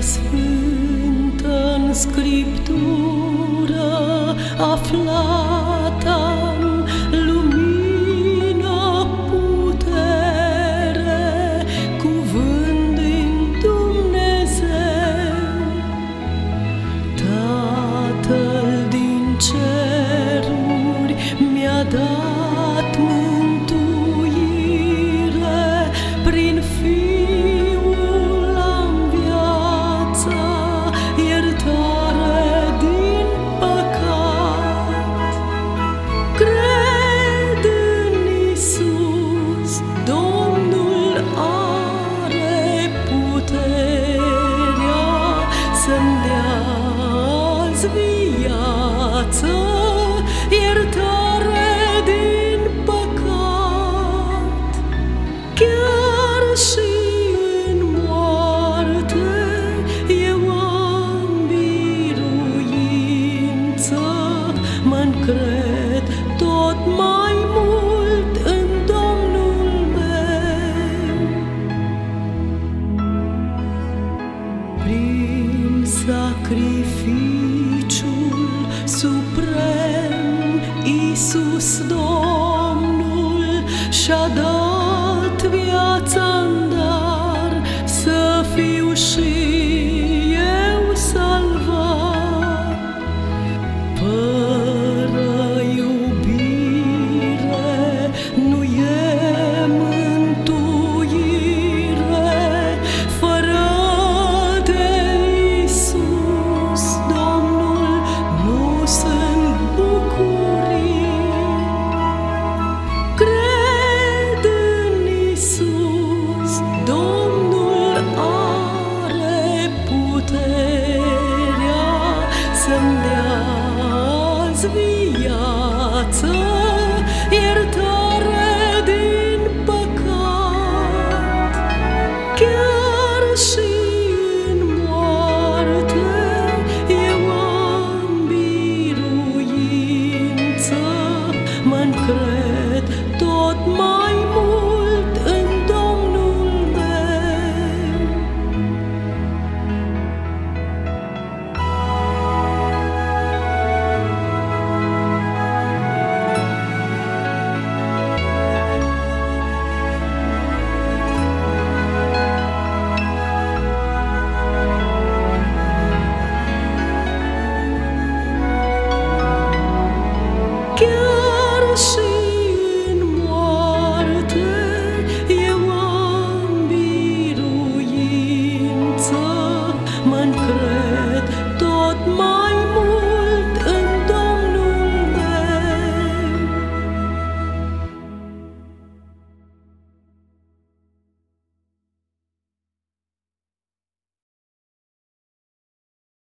sfântă în Scriptură aflată Domnul are puterea să-mi dea azi viață, iertare Prin sacrificiul suprem, Iisus Domnul și-a dat să-mi dea viață, iertare.